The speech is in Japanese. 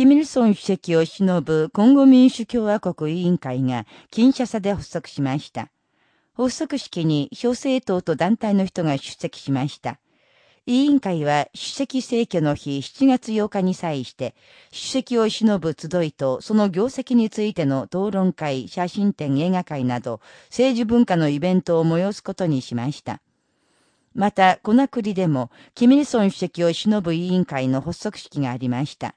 キミルソン主席を忍ぶ今後民主共和国委員会が、金シャで発足しました。発足式に小政党と団体の人が出席しました。委員会は主席選挙の日7月8日に際して、主席を忍ぶ集いとその業績についての討論会、写真展、映画会など、政治文化のイベントを催すことにしました。また、この国でも、キミルソン主席を忍ぶ委員会の発足式がありました。